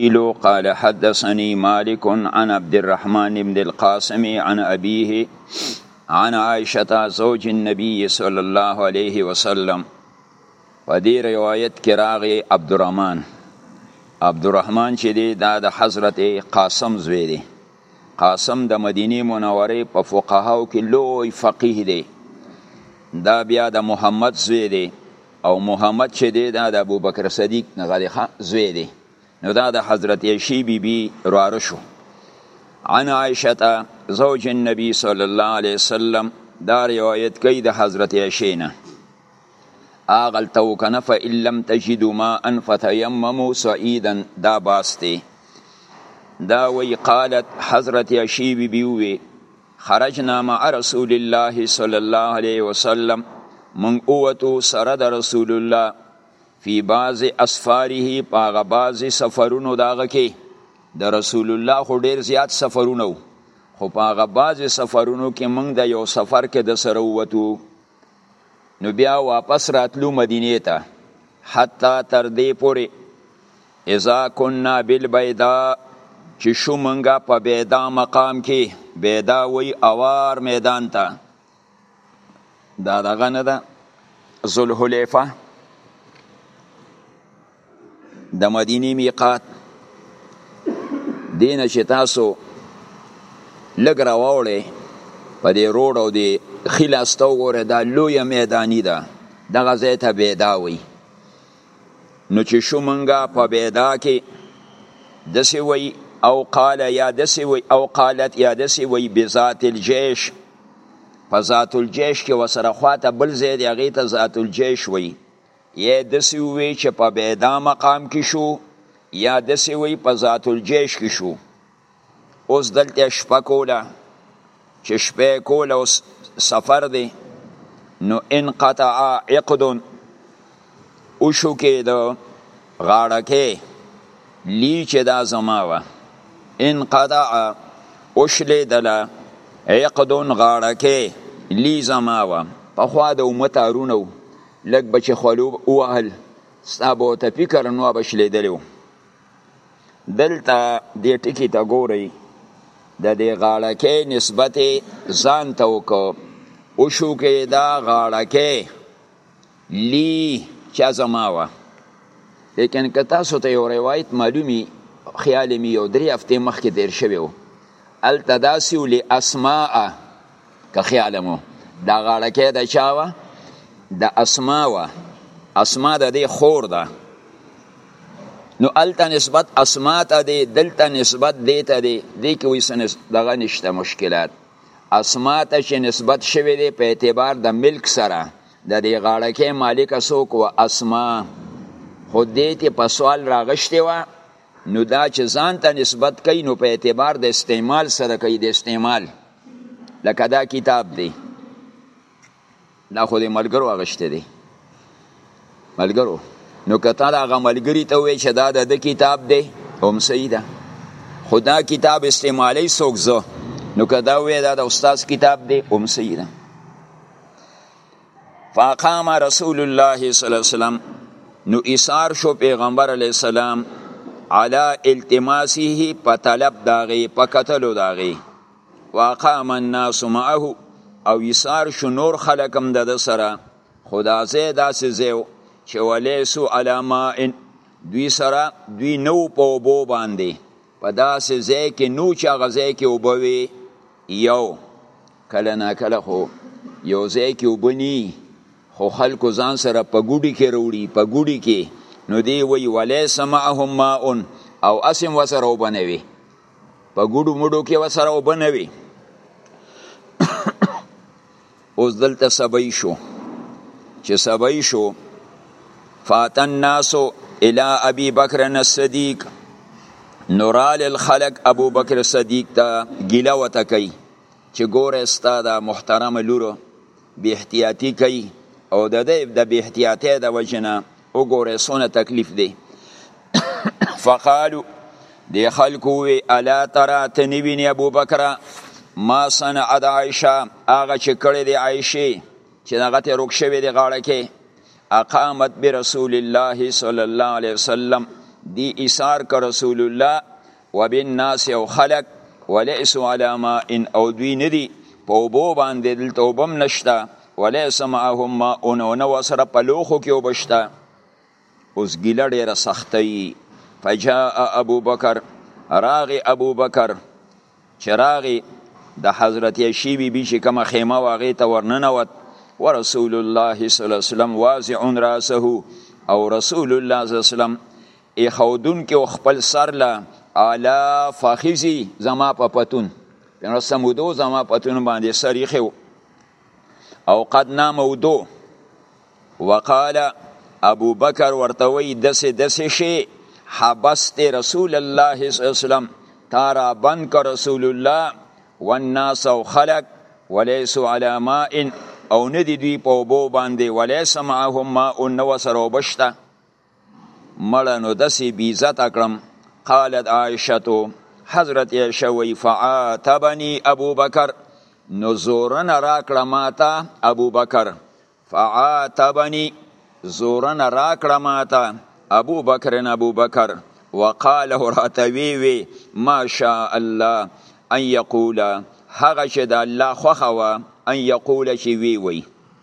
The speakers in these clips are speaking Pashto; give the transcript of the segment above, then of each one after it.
اسماعیل قال حدثني مالک عن عبد الرحمن بن القاسم عن ابيه عن عائشه زوج النبي صلى الله عليه وسلم په دې روایت کې راغی عبد الرحمن عبد الرحمن چې دی دا د حضرت قاسم زوی دی قاسم د مدینې منورې په فقهاو کې لوی فقیه دی دا بیا د محمد زوی دی او محمد چې دی دا د ابوبکر صدیق غریخه زوی دی نو دا د حضرت عائشې بیبي رواره شو عن عائشه زوج النبي صلی الله علیه وسلم دا روایت کوي د حضرت عائشې نه اغلته وکنه فإن لم تجدوا ماء فتيمموا صعيدا دا باسته دا وی قالت حضرت عشی بی بی وی خرجنا مع رسول الله صلی الله علیه وسلم من اوتو سره د رسول الله فی بعض اسفاره پاغه بعض سفرونو داغه کې د رسول الله خو ډیر زیات سفرونه خو پاغه بعض سفرونو کې موږ د یو سفر کې د سره وتو نو بیا واپس راتلو مدینه ته حتی تر دې پورې اذا كنا بالبيضاء چې شو منګه په بيدا مقام کې بيدا وی اوار میدان ته دا دغه نه ده ذوالحلیفه د مدینې میقات دینه چې تاسو لګ راوړې په دې روډ او دې خلاسته وګوره دا لوی میدانی ده دغه ځای ته بیدا وي نو چې شو مونږه په بیدا کې دسې وي او قال یا دسې وي او قالت یا دسې وي بذات الجيش په ذات الجيش کې وسره خواته بل ځای دی هغې ته ذات الجيش وي یا دسی وی چې په بیدا مقام کې شو یا دسی وی په ذات الجیش کې شو اوس دلته شپه کوله چې شپه کوله اوس سفر دی نو انقطع عقد او شو کې د غاړه کې لی چې دا زما وه انقطع او شلې دله عقد غاړه کې لی زما وه پخوا د امت ارونه لږ به چې خولو ووهل ستا به ورته فکر نو به شلېدلی و دلته دې ټکي ته ګورئ د دې غاړکۍ نسبت ځان ته وکړو او شو کې دا غاړکۍ لی چا زما وه لیکن که تاسو ته یو روایت معلومی خیال می یو درې هفته مخکې تیر شوی و هلته داسې و لی اسماء که خیال مو دا غاړکه د چا وه د اسما وه اسما د دې خور ده نو الته نسبت اسما ته دی دلته نسبت دی ته دی دی کې وایي سنس دغه نشته مشکلات اسما ته چې نسبت شوی دی په اعتبار د ملک سره د دې غاړکې مالک څوک و اسما خو دې ته په سوال راغشتې وه نو دا چې ځان ته نسبت کوي نو په اعتبار د استعمال سره کوي د استعمال لکه دا کتاب دی دا خو د ملګرو اغشته دی ملګرو نو کته دا غملګری ته وی چې دا د کتاب دی هم صحیح ده خدا کتاب استعمالی سوکزو نو کدا وی دا د استاد کتاب دی هم صحیح ده فقام رسول الله صلی الله علیه وسلم نو ایثار شو پیغمبر علی السلام علی التماسه په طلب داغي په قتلو داغي واقام الناس معه او ایثار شو نور خلقم د سره خدا زه داسې زیو چې ولیسو علما دوی سره دوی نو په وبو باندې په داسې ځای کې نو چې هغه ځای کې وبوي یو کله نا کله خو یو ځای کې وبني خو خلکو ځان سره په ګوډي کې وروړي په ګوډي کې نو دی وی ولیس معهم ماء او اسم وسره وبنوي په ګوډو مډو کې وسره وبنوي اوس دلته سبای شو چې سبای شو فاتن ناسو الى ابي بکر الصديق نورال الخلق ابو بکر صدیق ته ګیله وته کوي چې ګوره ستا دا محترمه لور بی احتیاطی کوي او د دې د بی احتیاطۍ د وجنه وګوره سونه تکلیف دی فقالو دی خلکو وی الا ترى تنویني ابو بکر ما صنع د عائشه هغه چې کړی دی عائشه چې هغه ته روک شوی دی غاړه کې اقامت برسول الله صلی الله علیه وسلم دی ایثار ک رسول الله وبالناس او خلق وليس على ماء او دوی ندي په اوبو باندې دلته اوبم نشته وليس معهم ماء او نه وسره په لوخو کې وبشته اوس ګیله ډیره سختي فجاء ابو بکر راغي ابو بکر چې راغي د حضرت عشی بی بی چې کومه خیمه واغې ته ورننوت ورسول الله صلی الله علیه وسلم واضع راسه او رسول الله صلی الله علیه وسلم ایښودونکي او خپل سر له اعلی فخیزي زما په پتون پیغمبر سمودو زما پتون باندې سر ایښو او قد نامودو وقال ابو بکر ورته وی دسه دسه شي حبست رسول الله صلی الله علیه وسلم تارا بند که رسول الله والناس او خلق وليس على ماء او ندي دوی په اوبو باندې وليس معهم ماء نو سره وبشته مړه نو دسی بیزت کړم قالت عائشه حضرت عائشه وی فعاتبني ابو بکر نو زورن راکړه ماته ابو بکر فعاتبني زورن راکړه ماته ابو بکر ابو بکر وقال راتوي وي ما شاء الله ان يقول هغه چې د الله خوخه وا ان يقول چې وی وی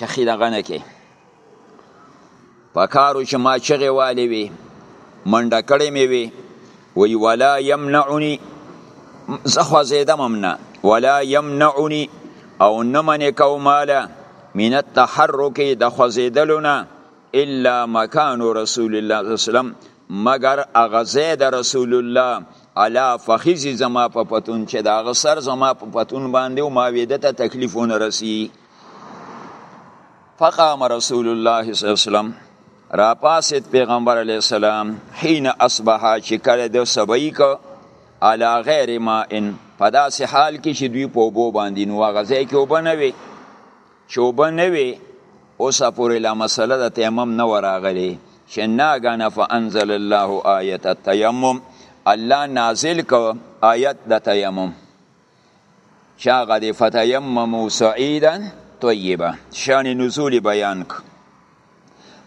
چخی دغه نه کې پکارو چې ما چغې والې وي منډه کړې مې وي وی ولا یمنعنی زه خوځېدم هم نه ولا یمنعنی او نه منې کوماله من التحرک د خوځېدلو نه الا مکان رسول الله صلی الله علیه وسلم مگر اغزه د رسول الله علا فخیزی زما په پتون چې دا غسر زما په پتون باندې او ما ویده ته تکلیفونه رسی فقام رسول الله صلی الله علیه وسلم را پاسید پیغمبر علیه السلام حين اصبح چې کله د سبعی کو علا غیر ما ان په داسې حال کې چې دوی په اوبو باندې نو هغه ځای کې اوبه نه وي چې اوبه نه وي اوسه پورې لا مسله د تیمم نه وراغلې چې ناګانه فانزل الله آیت التیمم الله نازل کو آیت د تیمم چې هغه دی فتیممو سعیدا طیبا شان نزول بیان ک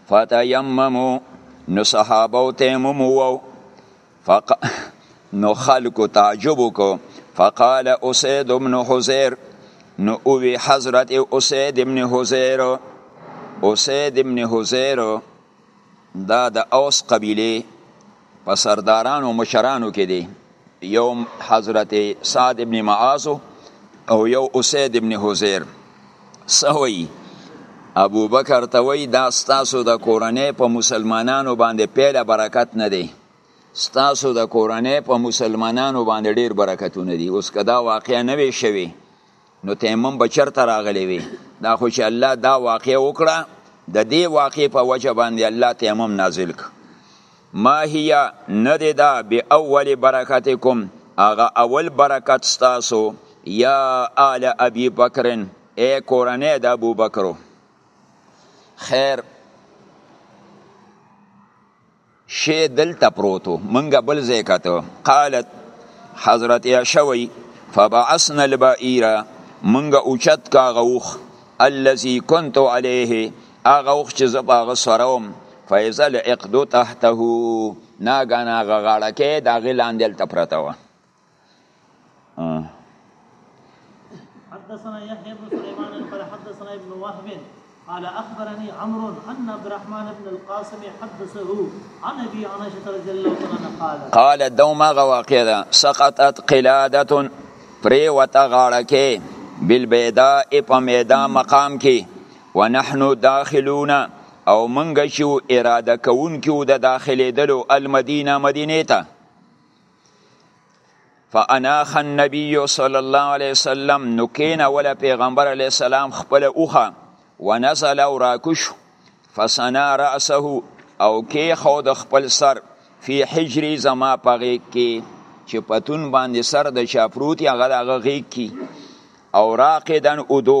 فتیممو نو صحابه تیمم وو فق نو خلق تعجب وکړو فقال اسید ابن حزیر نو اوی حضرت اسید ابن حزیر اسید ابن حزیر دا د اوس قبیله په سردارانو مشرانو کې دی یو حضرت سعد ابن معاذ او یو اسید ابن حزیر سوی ابو بکر ته وای دا ستاسو د کورنۍ په مسلمانانو باندې پیله برکت نه دی ستاسو د کورنۍ په مسلمانانو باندې ډیر برکتونه دي اوس کدا واقعا نه وی شوی نو تیمم به چرته راغلی وي دا خو چې الله دا واقع وکړه د دې واقع په وجه باندې الله تیمم نازل ک ما هي نه دی دا به اول برکتکم هغه اول برکت ستاسو یا آل ابي بکرن اے کورنۍ د ابو بکرو خیر شی دلته پروتو منګه بل ځای کته قالت حضرت عشوی فبعثنا البعیره منګه اوچت کا غوخ الذي كنت عليه هغه وخت چې زه په هغه سره وم فاذا العقد تحته ناګانا غاړه کې د هغې لاندې هلته پرته وه حدثنا يحيى بن سليمان قال حدثنا ابن وهب قال اخبرني عمرو ان عبد الرحمن بن القاسم حدثه عن ابي عائشه رضي الله عنها قال قال دوما غواقيدا سقطت قلاده پرې وته غاړه کې بالبيدا په میدا مقام کې ونحن داخلون او منګه شو اراده کوون کې د داخلي دلو المدینه مدینه ته فاناخ النبي صلی الله علیه وسلم نو کین اول پیغمبر علیه السلام خپل اوخه ونزل او راکش فسنا راسه او کې خو د خپل سر فی حجری زما پغې کې چې پتون باندې سر د چاپروتی هغه دغه غیږ کی او راقدن ادو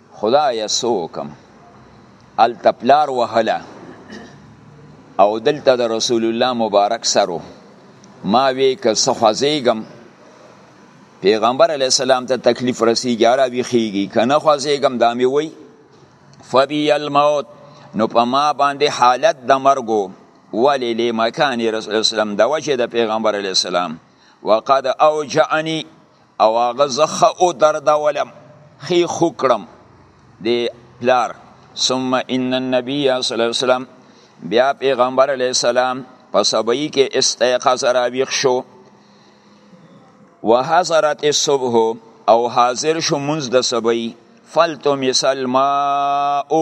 خدای سو وکم الته پلار وهله او دلته د رسول الله مبارک سرو ما وی که څه خوځېږم پیغمبر علی السلام ته تکلیف رسیږي را ویخیږي کنه خوځېږم دا مې وی فبی الموت نو په ما باندې حالت د مرګو ولی لی مکان رسول اسلام د وجه د پیغمبر علی السلام وقد اوجعنی او هغه زه ښه ودردولم ښې خوږ کړم د پلار ثم ان النبي صلی الله علیه وسلم بیا پیغمبر علیه السلام په سبعی کې استيقظ راویښ شو وحضرت الصبح او حاضر شو منځ د سبعی فلتمس الماء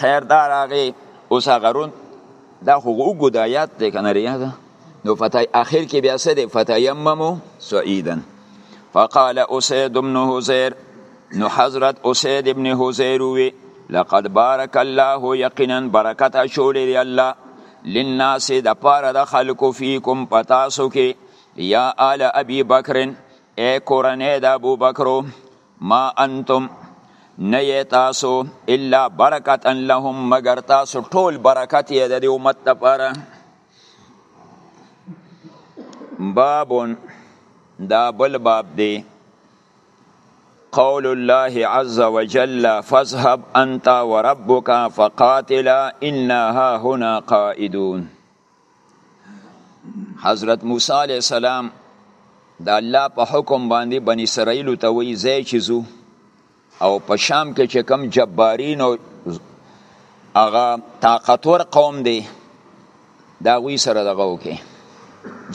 خیر دا راغی اوس هغه رون دا خو وګد آیات دی کنه ریا ده نو فتای اخر کې بیا څه دی فتیممو سعیدن فقال اسید بن حزیر نو حضرت اسید ابن حزیر وی لقد بارک الله یقینا برکت شولې دی الله للناس د پاره د خلکو فیکم پتاسو کې یا آل ابي بکر اے کورنه د ابو بکرو ما انتم نه یې تاسو الا برکتا لهم مګر تاسو ټول برکت یې د دې امت لپاره باب دا بل باب دی قول الله عز وجل فاذهب انت وربك فقاتلا انا ها هنا قائدون حضرت موسی علیه السلام د الله په حکم باندې بن اسرائیل ته وی زی چیزو او په شام کې چې کم جبارین او هغه طاقتور قوم دی دا غوی سره دغه وکي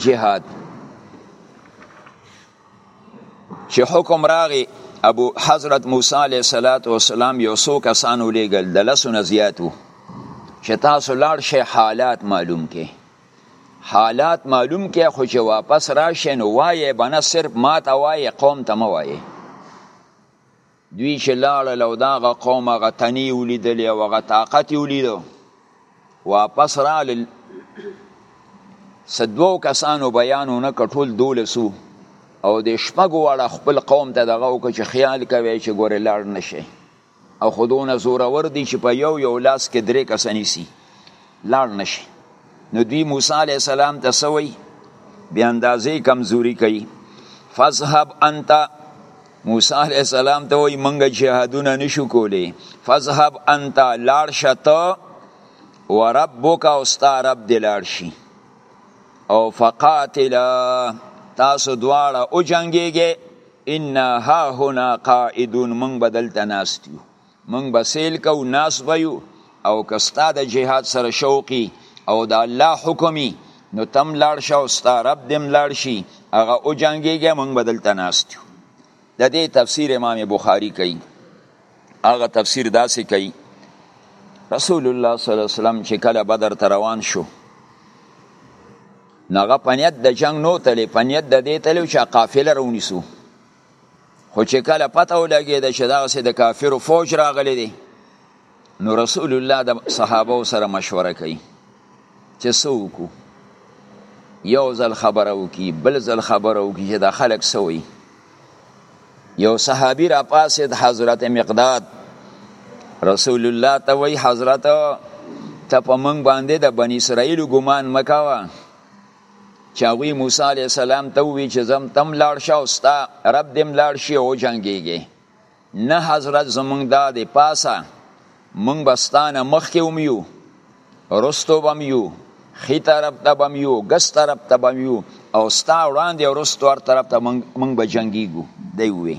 جهاد چې حکم راغی ابو حضرت موسی علیه صلوات و سلام یو څو کسان ولېګل د لسو نه زیات وو چې تاسو لاړ شئ حالات معلوم کې حالات معلوم کې خو چې واپس راشئ نو وایې بنه صرف ما ته وایې قوم ته مه وایې دوی چې لاړل او دا غا قوم هغه تنی ولیدلې او هغه طاقت یې ولیدو واپس رالل څه دوو کسانو بیان ونه کړ ټول دولسو او د شپږو واړه خپل قوم ته دغه وکړه چې خیال کوی چې ګورې لاړ نه شي او خو دونه زورور دي چې په یو یو لاس کې درې کسه نیسي لاړ نشي نو دوی موسی علی السلام ته سوي بیا اندازې کمزوري کوي فذهب انت موسی علی السلام ته وای منګه جهادونه نشو کولی فذهب انت لاړ شته وربک او ستا رب دی لاړ شي او فقاتل تاسو دواړه او جنگيږي ان ها هنا قائدون من بدل تناستیو مونږ به سیل کو ناس به یو او که ستا د جهاد سره شوقي او د الله حکمي نو تم لاړ شه او ستا رب دم لاړ شي هغه او جنګیږي مونږ به دلته ناست یو د دې تفسیر امام بخاری کوي هغه تفسیر داسې کوي رسول الله صلی الله علیه وسلم چې کله بدر ته روان شو نو هغه پنیت د جنگ نو تلې پنیت د دې تلې چې قافله رونیسو خو چې کله پته ولګېده چې دغسې د کافرو فوج راغلی دی نو رسول الله د صحابه سره مشوره کوي چې څه وکړو یو ځل خبره وکړي بل ځل خبره وکړي چې دا خلک څه وایي یو صحابي را پاسید حضرت مقداد رسول الله ته وایي حضرت ته په موږ باندې د بني اسرائیلو ګمان مکوه چې هغوی موسی علیه السلام ته ووی چې زم تم لاړ شه او ستا رب دې هم لاړ شي او جنګېږي نه حضرت زمونږ دا دی پاسه مونږ به ستانه مخکې هم یو رستو به هم یو ښي طرف ته به هم یو ګس طرف ته به هم یو او ستا وړاندې او رستو هر طرف ته مونږ به جنګېږو دی ووی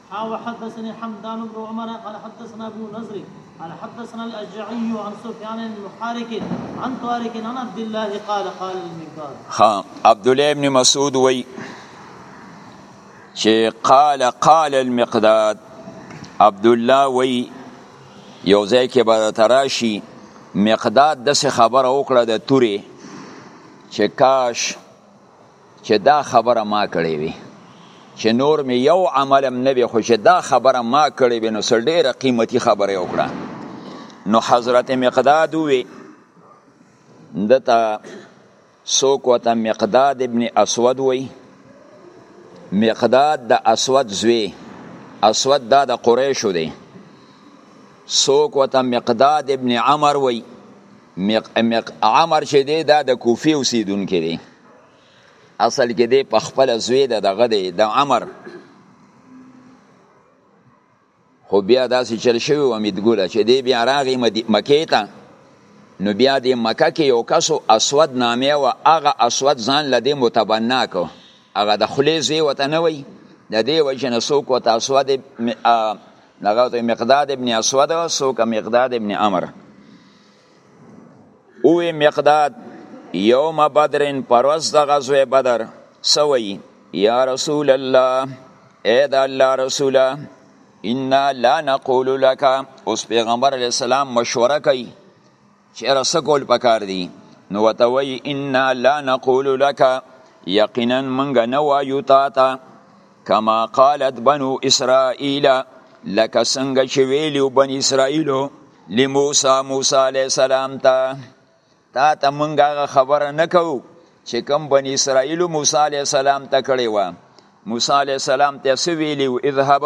حا وحدثني حمدان بن عمر قال حدثنا ابو نضر قال حدثنا الاشجعي عن سفيان المحارك عن طارق عن عبد الله قال قال المقداد ها عبد الله بن مسعود وي چې قال قال المقداد عبد الله وی یو ځای کې به تراشی مقداد د څه خبره وکړه د توري چې کاش چې دا خبره ما کړې وي چې نور مې یو عمل هم نه وي خو چې دا خبره ما کړې وي نو څه ډېره قیمتي خبره یې وکړه نو حضرت مقداد ووی ده ته څوک ورته مقداد ابن اسود وی مقداد د اسود زوی اسود دا د قریشو دی څوک ورته مقداد ابن عمر وی مق مق عمر چې دی دا د کوفی اوسیدونکو دی اصل کې دی په خپل زوی د دغه دی د عمر خو بیا داسې چل شوی و امیدګله چې دی بیا راغی مکې ته نو بیا د مکه کې یو کس اسود نامه و هغه اسود ځان لدی متبنا کو هغه د خلی زوی وته نه وای د دې وجه نه څوک وته اسود دغه ته مقداد ابن اسود او سوک مقداد ابن عمر او مقداد یوم بدرن پروس د غزوه بدر سوی یا رسول الله اے د الله رسوله ان لا نقول لك اوس پیغمبر علی السلام مشوره کوي چیرې څه کول پکار دي نو وته وی ان لا نقول لك یقینا منګ نه وایو تا ته کما قالت بنو اسرائیل لکه څنګه چې ویلو بن اسرائیلو لموسی موسی علی السلام ته تا ته منګ هغه خبره نکو چې کوم بن اسرائیل موسی علی السلام ته کړی و موسی علی السلام ته سویلی اذهب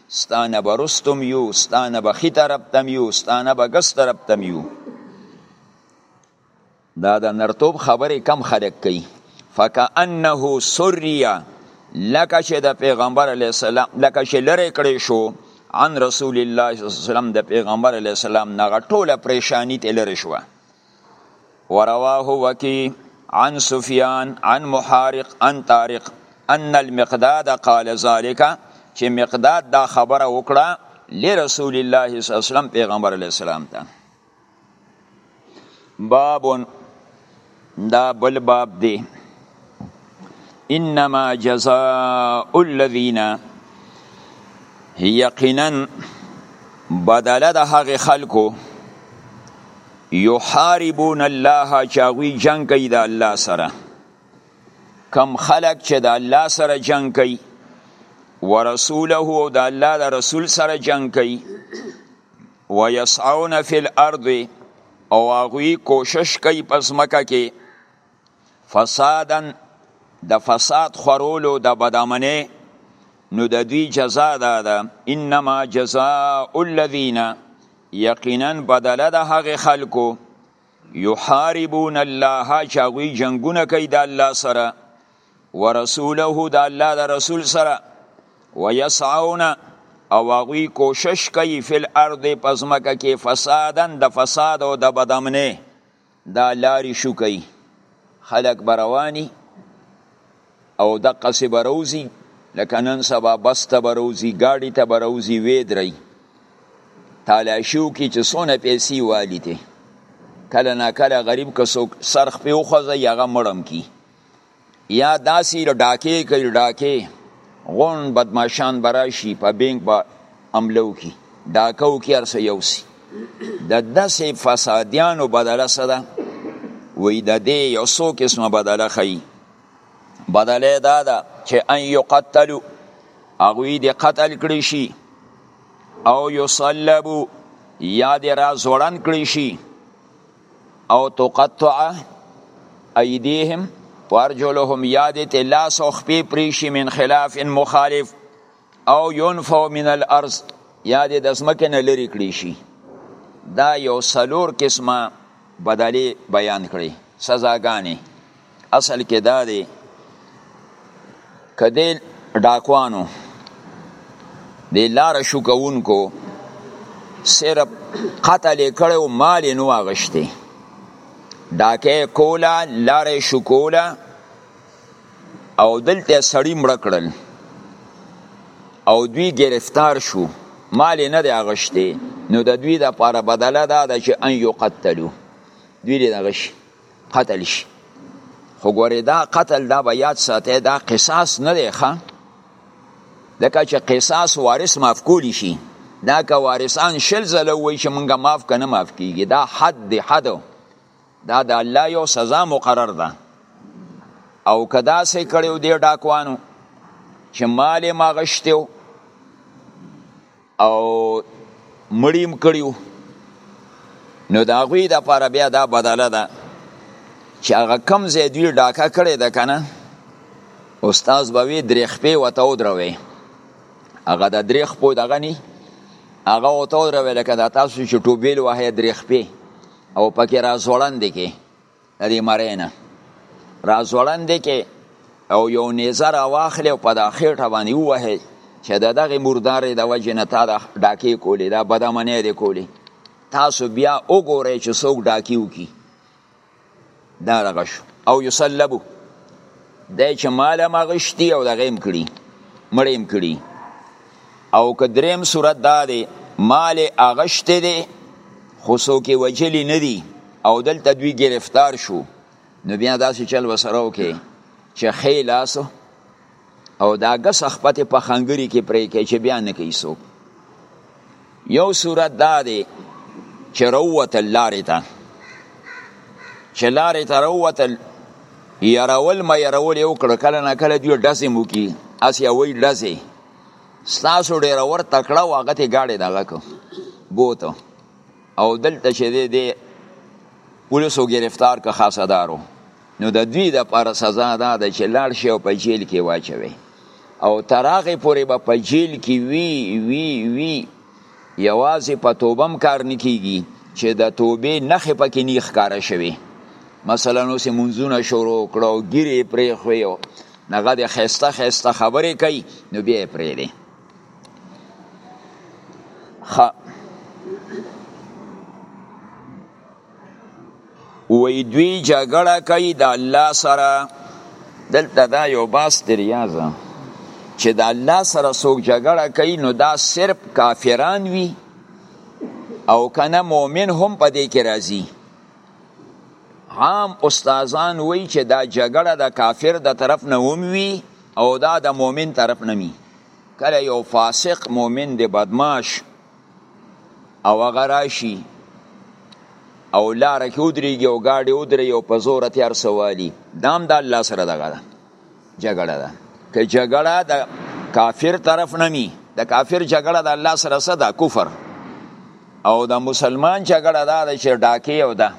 ستا نه به رستو هم یو ستا نه به ښي طرف ته هم یو ستا نه به ګس طرف ته هم یو دا د نرتوب خبرې کم خلک کوي فکأنه سریه لکه چې د پیغمبر علی السلام لکه چې لری کړی شو عن رسول الله صلی الله علیه وسلم د پیغمبر علی السلام نه ټوله پریشانی ته لری شو ورواه وکی عن سفیان عن محارق عن طارق ان المقداد قال ذالک چې مقداد دا خبره وکړه لرسول الله صلی الله علیه وسلم پیغمبر علیه السلام ته باب دا بل باب دی انما جزاء الذين یقینا بدله د هغه خلکو یحاربون الله چې هغوی جنګ کوي د الله سره کم خلک چې د الله سره جنګ کوي ورسوله او د الله د رسول سره جنګ کوي ويسعون فی الارض او هغوی کوشش کوي په ځمکه کې فسادا د فساد خورولو د بدامنۍ نو د دوی جزا دا ده انما جزاء الذین یقینا بدله د هغې خلکو یحاربون الله چې هغوی جنګونه کوي د الله سره ورسوله د الله د رسول سره ویسعون او هغوی کوشش کوي فی الارض په ځمکه کې فسادا د فساد او د بدامنۍ دا لاری شو کوي خلک به رواني او دقسې به روځي لکه نن سبا بس ته به روځي ګاډي ته به روځي وې درئ تالاشي وکړي چې څونه پیسې والي دی کله ناکله غریب که څوک سرخ پې وخوځوي هغه مړم کي یا داسی ډاکې کوي ډاکې غون بدمعشان براشي په بینک به عملو کی ډاکو کی ارسه یوسی د داسې فسادیانو بدله څه ده وی د دې یو څو قسمه بدله خي بدله دا ده چې ان یقتلوا هغوی دې قتل کړی شي او یصلبو یا دې را زوړن کړی شي او تقطع ایدیهم وارجلهم یادت لاس او خپې پریشي من خلاف مخالف او ينفو من الارض یا د ځمکې نه لرې کړی شي دا یو سلور قسمه بدلې بیان کړي سزاګانې اصل کې دا دی کدی ډاکوانو د لار شو کوونکو صرف قتل کړي او مال نو اغشته ډاکه کولا لار شو کولا او دلته سړی مړ کړل او دوی گرفتار شو مال نه دی اغشته نو د دوی د پاره بدله دا ده چې ان یو قتلو دوی دې دغه شي قتل شي خو ګورې دا قتل دا به یاد ساتي دا قصاص نه دی ښه ځکه چې قصاص وارث معاف کولی شي دا که وارثان شل ځله ووایي چې مونږه معاف که نه معاف کیږي دا حد دی حد دا د الله یو سزا مقرر ده او که داسې کړی و دې ډاکوانو چې مال یې ما غشتی او مړیم کړیو نو دا غوی د پاره بیا دا بدله ده چې هغه کم ځای دوی ډاکه کړی ده کنه استاد به وی درې خپې وته ودروي هغه د درې خپو دغه نی هغه وته ودروي لکه دا تاسو چې ټوبیل وهه درې خپې او پکې را ځوړند کې د دې مرۍ نه راځوړند کې او یو نیزه راواخلې او په دا خېټه باندې ووهې چې د دغې مردارې د وجې نه تا دا ډاکې کولې دا بدمنې دې کولې تاسو بیا وګورئ چې څوک ډاکې وکړي دا دغه شو او یسلبو دی چې مال هم اغشتي او دغه هم کړي مړ هم کړي او که دریم صورت دا دی مال اغشته دی خو څوک وجلی نه دی او دلته دوی گرفتار شو نو بیا داسې چل وسره وکړي چې ښې لاس او دا ګس خپته په خنګري کې پرې کې چې بیا نه کوي څوک یو صورت دا دی چې روت لارې ته چې لارې ته روت یارول ما یارول یو کړ کله نه کله دی ډزې مو کی اسی وای ډزې ستاسو ډیر ور تکړه واغه ته گاډي دغه کو بوته او دلته چې دی دی پولیسو گرفتار که خاصه دارو نو د دوی د پر سزا دا د چې لاړ شي او په جیل کې واچوي او تراغه پورې به په جیل کې وی وی وی یوازې په توبه هم کار نه کیږي چې د توبې نښې پکې نه ښکاره شوي مثلا اوس یې منځونه شروع کړه او ګیرې یې پرېښوې او هغه د ښایسته ښایسته خبرې کوي نو بیا یې پرېږدې ښه وی دوی جګړه کوي د الله سره دلته دا یو باس دی ریاضه چې د الله سره څوک جګړه کوي نو دا صرف کافران وي او کنه مؤمن هم په دې کې راځي عام استادان وایي چې دا جګړه د کافر د طرف نه هم وي او دا د مؤمن طرف نه وي کله یو فاسق مؤمن دی بدماش او هغه راشي او لار کې ودرېږي او گاډي ودرېږي او په زور تیار سوالي دام د الله سره دغه ده جګړه ده که جګړه د کافر طرف نه می د کافر جګړه د الله سره څه ده کفر او د مسلمان جګړه دا ده چې ډاکې او ده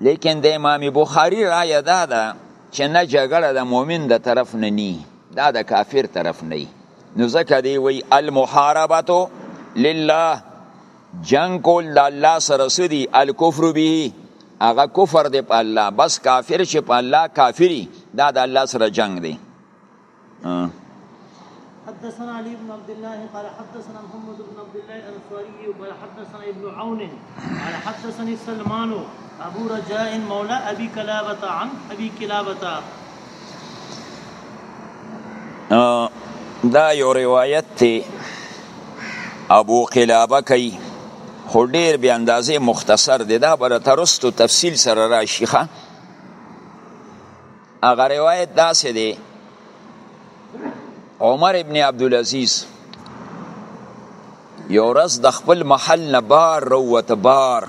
لیکن د امام بخاری رایه دا ده چې نه جګړه د مؤمن د طرف نه نی دا د کافر طرف نه نو ځکه دی وی المحاربتو لله جنگ کول د الله سره سدي الکفر به هغه کفر دی په الله بس کافر چې په الله کافری دا د الله سره جنگ دی حدثنا علي بن عبد الله قال حدثنا محمد بن عبد الله الانصاري قال حدثنا ابن عون قال حدثني سلمان ابو رجاء مولى ابي كلابه عن ابي كلابه دا یو روایت تی ابو قلابه کوي خو ډیر بی اندازه مختصر دی دا بر ترستو تفصیل سره راشي ښه هغه روایت داسې دی عمر ابن عبدالعزیز یو ورځ د خپل محل نه بار روته بار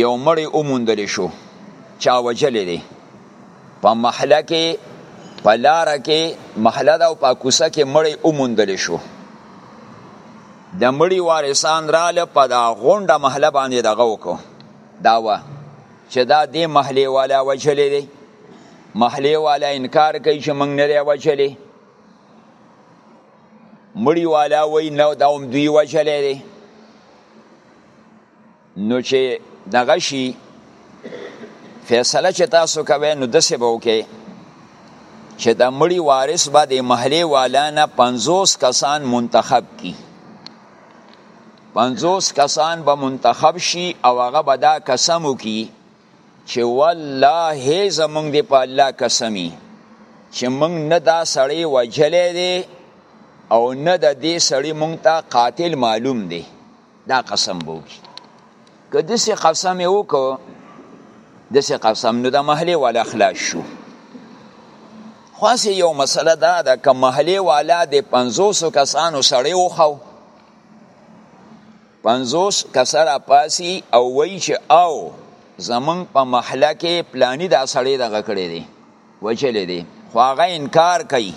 یو مړی وموندل شو چا وجلې دی په محله کې په لار کې محله دا او په کوسه کې مړی وموندل شو د مړی وارثان رااله په دا غونډه محله باندې دغه وکړو دا و چې دا دې محله والا وجلې دی محله والا انکار کوي چې موږ نه دی وجلې مړی والا وای نو دا هم دوی وجلې دی نو چې دغه شي فیصله چې تاسو کوئ نو داسې به وکړئ چې د مړي وارث به د محلې والا نه پنځوس کسان منتخب کړي پنځوس کسان به منتخب شي او هغه به دا قسم وکړي چې والله زمونږ د په الله قسمي چې مونږ نه دا سړی وجلی دی او نه د دې سړی مونږ ته قاتل معلوم دی دا قسم به وکړي که داسې قسم یې وکړو داسې قسم نو د محلې والا خلاص شو خو هسې یو مسله دا ده که محلې والا د پنځوسو کسانو سړی وښو پنځوس کسه راپاسي او وایي چې او زمونږ په محله کې پلانی دا سړی دغه کړی دی وجلې دي خو هغه انکار کوي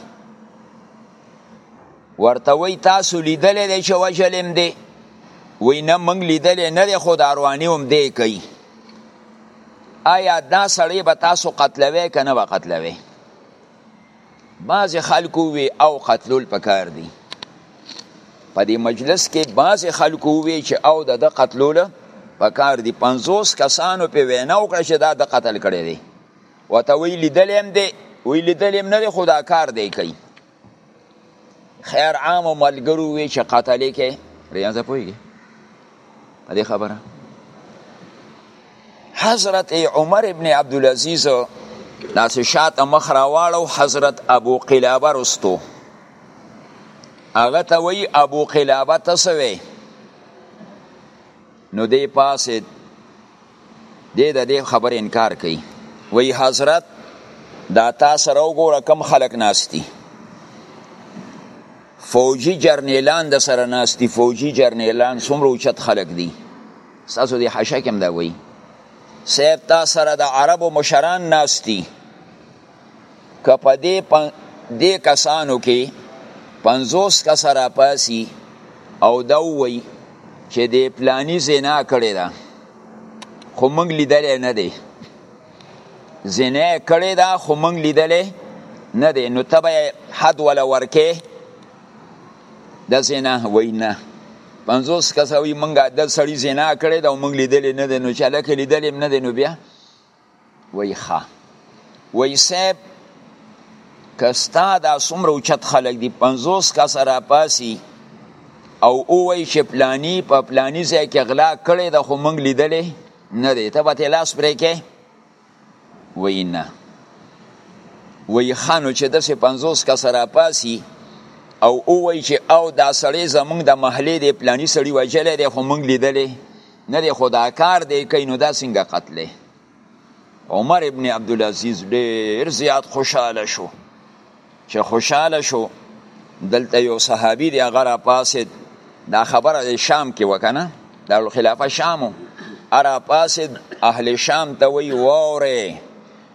ورته وی تاسو لیدلې دی چې وجلم دی وی نه موږ لیدلې نه دی خو داروانی هم دی کوي آیا دا سړی به تاسو قتلوي که نه به قتلوي بعضې خلکو وی او قتلول پکار دی په دې مجلس کې بعضې خلکو وی چې او د ده قتلول پکار دی پنځوس کسانو په وینا وکړه چې دا د قتل کړی دی وته وی لیدلیم دی وی لیدلیم نه خو دا کار دی کوي خیر عام ملګرو وی چې قتل کې ریاضه پویږي دې خبره حضرت عمر ابن عبد العزيز داسې شاته مخ راواړو حضرت ابو قلابه رستو هغه ته وی ابو قلابه تسوي نو دی پاسید دی د دې خبر انکار کوي وی حضرت دا تا سره وګوره کم خلک ناشتي فوجي جرنیلان د سره ناشتي فوجي جرنیلان څومره اوچت خلک دي تاسو دې حاشا کې هم دا وایي صاحب تا سره د عربو مشران ناشتي که په دې دې کسانو کې پنځوس کسه راپاسي او دا ووایي چې دې پلاني زنا کړې ده خو موږ لیدلی نه دی زنا یې کړې ده خو موږ لیدلی نه دی نو ته به حد وله ورکې د زنا وایي نه پنځوس کسه وایي موږ د سړي زنا کړې ده او موږ لیدلی نه دی نو چې هلکه لیدلی هم نه دی نو بیا وای ښه وای صاحب که ستا دا څومره اوچت خلک دي پنځوس کسه راپاسي او ووایي چې پلانی په پلانی ځای کې غلا کړې ده خو موږ لیدلې نه دی ته به ترې لاس پرې کې وایي نه وایي ښه نو چې داسې پنځوس کسه راپاسي او ووایي چې او دا سړی زموږ د محلې دی پلانی سړي وژلی دی خو موږ لیدلې نه دی خدا کار دی کوي نو دا څنګه قتل دی عمر ابن عبدالعزیز ډیر زیات خوشاله شو چې خوشاله شو دلته یو صحابي دی هغه راپاسېد دا خبره د شام کې وکنه دا الخلافه شامو ارا پاسد اهل شام ته وی وره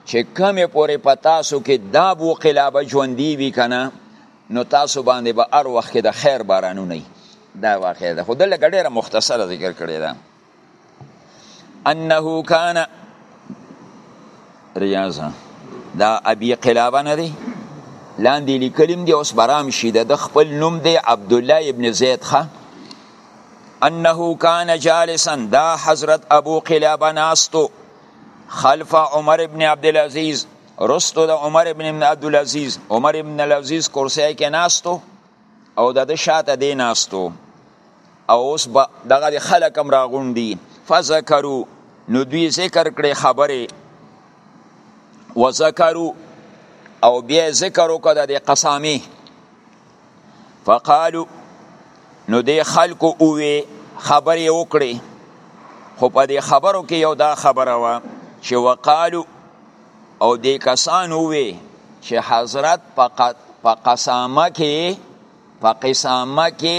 چې کمه پورې پتاسو کې دا بو قلابه ژوندې وی کنه نو تاسو باندې به هر وخت کې د خیر بارانونه وي دا واقع ده خو دلته ډېره مختصره ذکر کړې ده انه کان ریاضه دا ابي قلابه نه دی لاندې لیکلیم دی اوس برام شي د خپل نوم دی عبد الله ابن زید خان انه کان جالسا دا حضرت ابو قلابه ناستو خلف عمر ابن عبد العزيز رستو د عمر ابن عبدالعزیز عمر ابن العزیز کرسی کې ناستو او د د شاته دی ناستو او اوس با دغه خلک هم راغونډي فذکرو نو دوی ذکر کړي خبره وذکرو او بیا ذکر وکړه د قسامي فقالو نو دی خلکو اووی خبرې وکړي خو په دې خبرو کې یو دا خبره وه چې وقالو او دې کسان اووی چې حضرت په قسامه کې په قسامه کې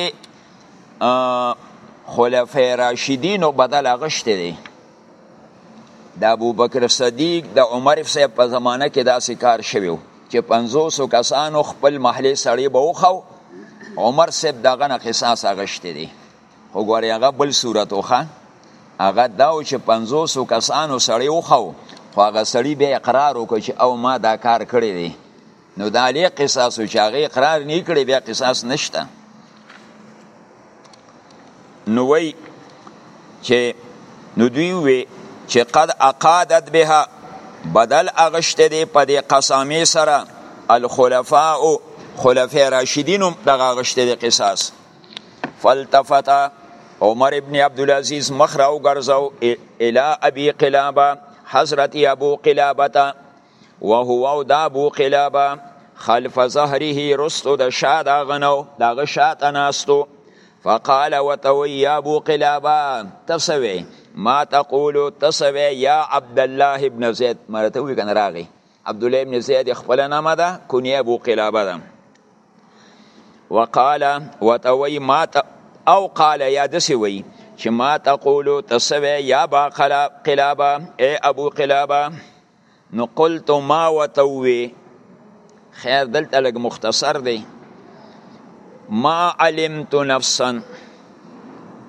خلفای راشدین او بدل غشته دي د ابو بکر صدیق د عمر صاحب په زمانه کې داسې کار شوی چې پنځوسو کسانو خپل محلې سړی به وخو عمر صاحب دغه نه قصاص اغشتی دی خو ګورې هغه بل صورت وخه هغه دا و چې پنځوسو کسانو سړی وخو خو هغه سړی بیا اقرار وکړ چې او ما دا کار کړی دی نو دا لې قصاص چې هغه اقرار نه کړی بیا قصاص نشته نو وی چې نو دوی وی چې قد اقادت بها بدل اغشت دی په دې قسامې سره الخلفاء خلفاء راشدین هم دغه اغشت دی قصاص فالتفت عمر ابن عبد العزيز مخ راو ګرځاو الی ابي قلابه حضرت ابو قلابه وهو او دا ابو قلابه خلف ظهره رستو د شا دا غنو دا غ شا تناستو فقال وتوي يا ابو قلابه تسوي ما تقول تسوي يا عبد الله ابن زيد مرته وی کنه راغي عبد الله ابن زيد خپل نامه ده کني ابو قلابه ده وقال وتوي ما ت... او قال يا دسوي چې ما تقول تسوي يا با قلابه اي ابو قلابه نو قلت ما وته وی خیر دلته لګ مختصر دی ما علمت نفسا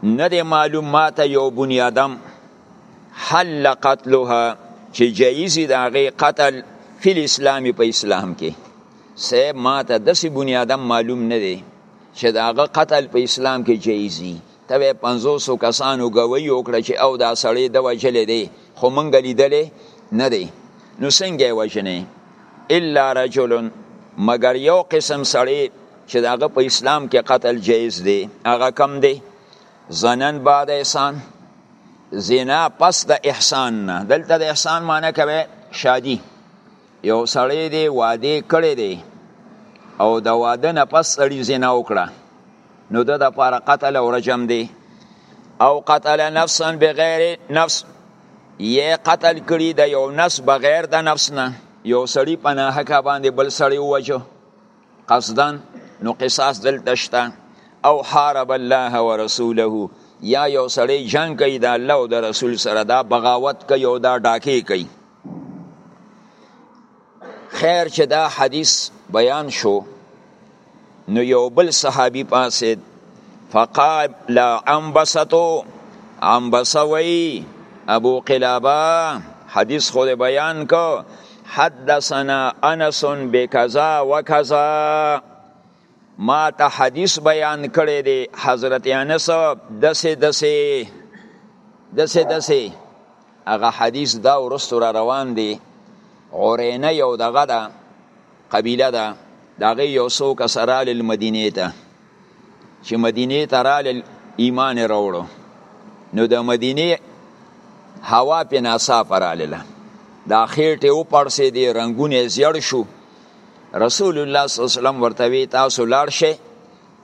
نه دی معلوم ماته یو بنی آدم حل قتلها چې جایزی د هغې قتل فی الاسلام په اسلام کې صاحب ماته داسې بنی آدم معلوم نه دی چې د هغه قتل په اسلام کې جایزی ته وې پنځوسو کسانو ګوي وکړه چې او دا سړی د وجلې دی خو مونږ لیدلې نه دی نو څنګه وجنې الا رجل مگر یو قسم سړی چې داغه په اسلام کې قتل جایز دی هغه کم دی زنن بعد احسان زنا پس د احسان نه دلته د احسان معنی کوي شادي یو سړی دی واده کړی دی او د واده نه پس سړی زنا وکړه نو د لپاره قتل او رجم دی او قتل نفسا بغیر نفس یې قتل کړی د یو نفس بغیر د نفس نه یو سړی په ناحقه باندې بل سړی ووجه قصدن نو قصاص دلته شته او حارب الله ورسوله یا یو سړی جنگ کوي د الله او د رسول سره دا بغاوت کوي او دا ډاکې کوي خیر چې دا حدیث بیان شو نو یو بل صحابي پاسید فقال لا انبسطو انبسوي ابو قلابه حدیث خود بیان کو حدثنا انس بکذا وکذا ما ته حدیث بیان کړی دی حضرت انس دسه دسه دسه دسه هغه حدیث دا ورستو را روان دی عرینه یو دغه ده قبیله ده د هغې یو څو کسه رالل مدینې ته چې مدینې ته رالل ایمان یې راوړو نو د مدینې هوا پې ناڅاپه رالله دا خېټې وپړسېدې رنګونه یې زیړ شو رسول الله صلی الله علیه وسلم ورته وی تاسو لاړ شئ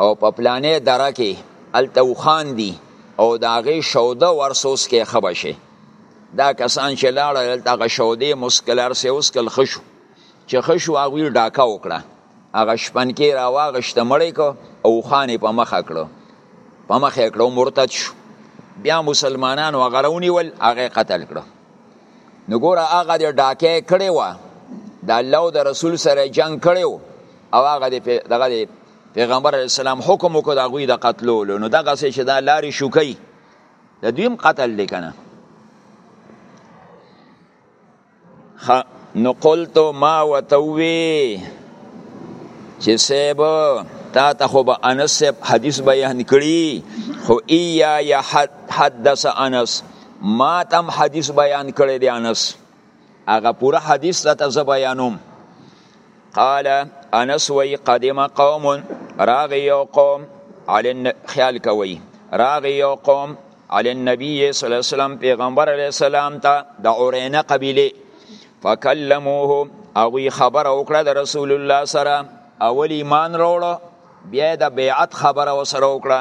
او په پلانې دره کې هلته اوښان دي او د هغې شوده ورسوس کې ښه به شي دا کسان چې لاړل هلته هغه شودې مسکل هر څه وسکل ښه شو چې ښه شو هغوی ډاکه وکړه هغه شپنکې راواغشته مړی کو او اوښان یې په مخه کړو په مخه یې کړو مرتد شو بیا مسلمانانو هغه راونیول هغه قتل کړو نو ګوره هغه د ډاکې کړې وه د الله او د رسول سره جنگ کړو او هغه دغه پیغمبر علی السلام حکم وکړ د غوی د قتلولو نو دغه څه چې دا لارې شو کوي د دویم قتل دی کنه خ نو قلت ما وتوي چې سیب تا ته خو به انس سیب حدیث بیان کړي خو ایا یا حد حدث انس ما تم حدیث بیان کړی دی انس هغه پوره حدیث ته زه بیانوم قال انس وی قدم قوم راغی یو قوم علی خیال کوي راغی یو قوم علی النبی صلی الله علیه وسلم پیغمبر علیه السلام ته د اورینه قبیله فکلموه او خبر او کړه د رسول الله سره اول ایمان وروړو بیا د بیعت خبره وسره وکړه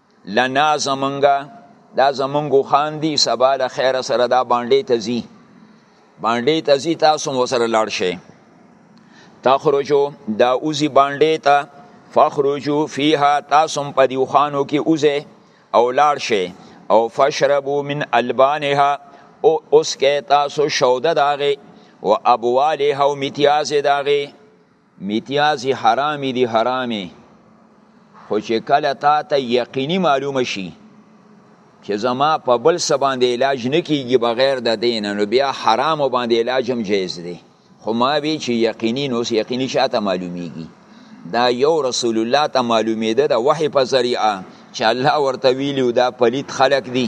لنا زمونږه دا زمونږ خان دی سبا له خیر سره دا باندې ته ځي باندې ته ځي تاسو مو سره لاړ شئ تخرجو دا اوزی باندې ته فخرجو فیها تاسو په دیو خانو کې اوزه او لاړ شئ او فشربو من البانها او اوس کې تاسو شوده داغه او ابواله او امتیاز داغه میتیازی حرامی دی حرامی خو چې کله تا ته یقیني معلومه شي چې زما په بل څه باندې علاج نه کیږي بغیر د دین نو بیا حرام باندې علاج هم جایز دی خو ما وی چې یقیني نو یقیني شاته معلومیږي دا یو رسول الله ته معلومیده د وحی په ذریعه چې الله ورته ویلی دا پلیت خلق دی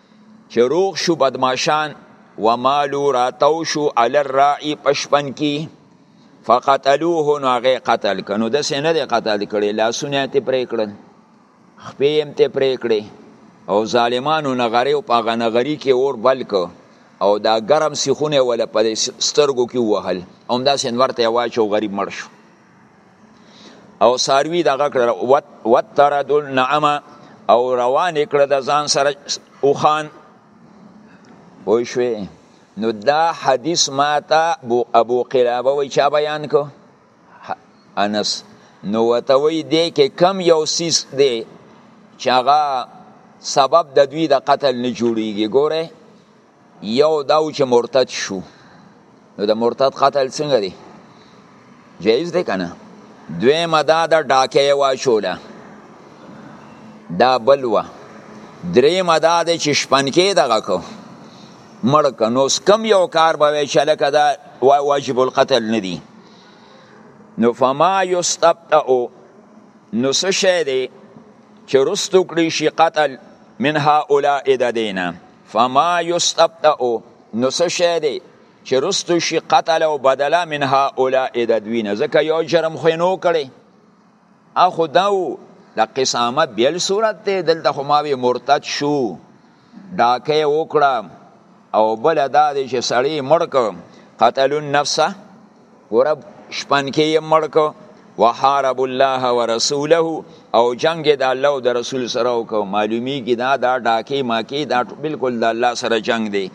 چې روغ شو بدماشان ومالو راتاو شو علی الرائی پشپن کی فقتلوه نو هغه قتل کنو د سینه دی قتل کړي لاسونه ته پرې کړل خپې هم ته پرې کړي او ظالمانو نغری او پاغه نغری کې اور بلک او دا ګرم سیخونه ولا په سترګو کې وهل هم دا سنور ته واچو غریب مړ شو او ساروی دغه کړه وترد النعم او روان کړه د ځان سره اوخان وای شوې نو دا حدیث ماته ابو ابو قلابه وای چا بیان کو انس نو وته وای دی کې کم یو سیس دی چې هغه سبب د دوی د قتل نه جوړیږي ګوره یو دا و چې مرتد شو نو د مرتد قتل څنګه دی جایز دی کنه دویمه دا د ډاکې واچوله دا بل وه دریمه دا دی چې شپنکې دغه کو مړ که نو کم یو کار به وی چې لکه دا واجب القتل نه دی نو فما یستبتع نو څه شی دی چې رستو کړی شي قتل من هؤلاء د دینه فما یستبدأ نو څه شی دی چې رستو شي قتل او بدلا من هؤلاء د دوی نه ځکه یو جرم خو نو کړي اخو داو د قسامه بیل صورت دی دلته خو ماوی مرتد شو ډاکه وکړه او بل دا دی چې سړی مړ کړ قتل النفس ورب شپن کې یې مړ کو وحارب الله ورسوله او جنگ د الله او د رسول سره وکړو معلومیږي دا دا ډاکې ماکې دا بالکل د الله سره جنگ دی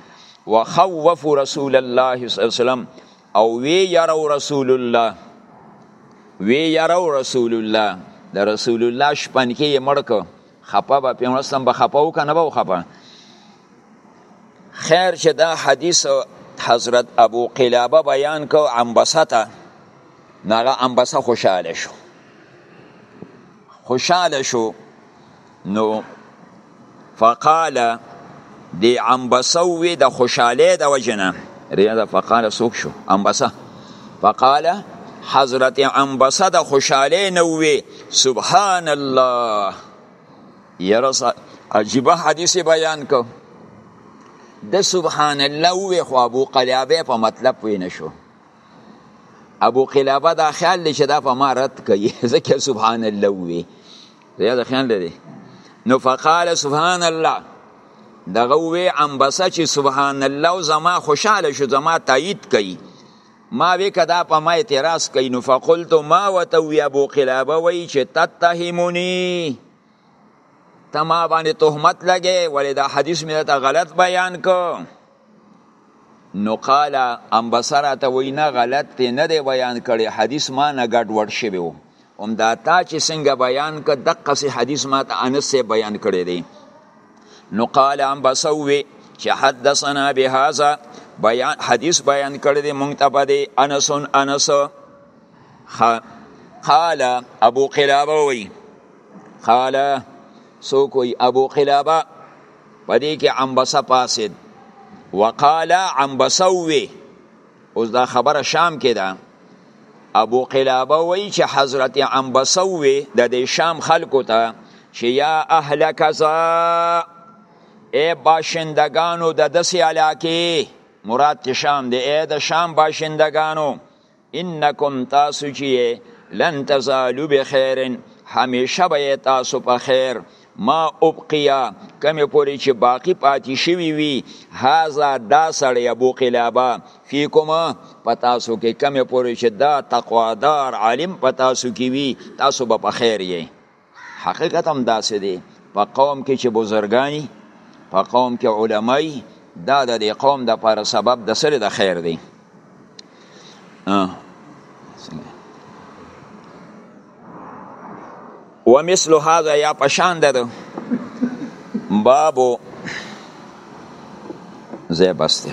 وخوف رسول الله صلی الله علیه وسلم او وی یرو رسول الله وی یرو رسول الله د رسول الله شپن کې مړ کو خپه به پیغمبر سم به خپه وکنه به خپه خیر چې دا حدیث حضرت ابو قلابه بیان کو عنبسه ته نو هغه عنبسه خوشحاله شو خوشحاله شو نو فقال دی عنبسه وی د خوشحاله د وجنه ریاضه فقال سوک شو عنبسه فقال حضرت عنبسه د خوشحاله نو وی سبحان الله یرسا عجیبه حدیث بیان کو د سبحان الله وی خو ابو قلابه په مطلب پوی نشو ابو قلابه دا خیال لشه دا په ما رد کوي ځکه سبحان الله وی زه دا خیال لري نو فقال سبحان الله دغه وی ام بس چې سبحان الله زما خوشاله شو زما تایید کوي ما وی کدا په ما اعتراض کوي نو فقلت ما وتوي ابو قلابه وی چې تتهموني ته ما باندې تهمت لګې ولې دا حدیث مې ته غلط بیان کو نو قال انبصره ته وی نه غلط ته نه دی بیان کړي حدیث ما نه ګډ وډ شوی وو هم دا تا چې څنګه بیان ک دقه سي حدیث ما ته انس سي بیان کړی دی نو قال ام بسوي چې حدثنا بهذا بیان حدیث بیان کړی دی مونږ ته بده انس انس قال ابو قلابه وی قال سو کوئی ابو قلابه پدې کې ام بس پاسد وقال ام بسوي اوس دا خبره شام کې ده ابو قلابه وی چې حضرت عنبسه وی د دې شام خلکو ته چې یا اهل کذا ای باشندگانو د دسې علاقې مراد کې شام دی ای د شام باشندگانو انکم تاسو چې لن تزالو بخیر همیشه به تاسو په خیر ما ابقیا کمی پوری چې باقی پاتی شوی وی هازا دا سړی ابو قلابه فیکم پتاسو کې کمی پوری چې دا تقوادار عالم پتاسو کې وی تاسو به په خیر یې حقیقت هم داسې دی په قوم کې چې بزرګانی په قوم کې علمای دا د قوم د پر سبب د سره د خیر دی ومثل هذا یا پشان ده بابو زه بس دی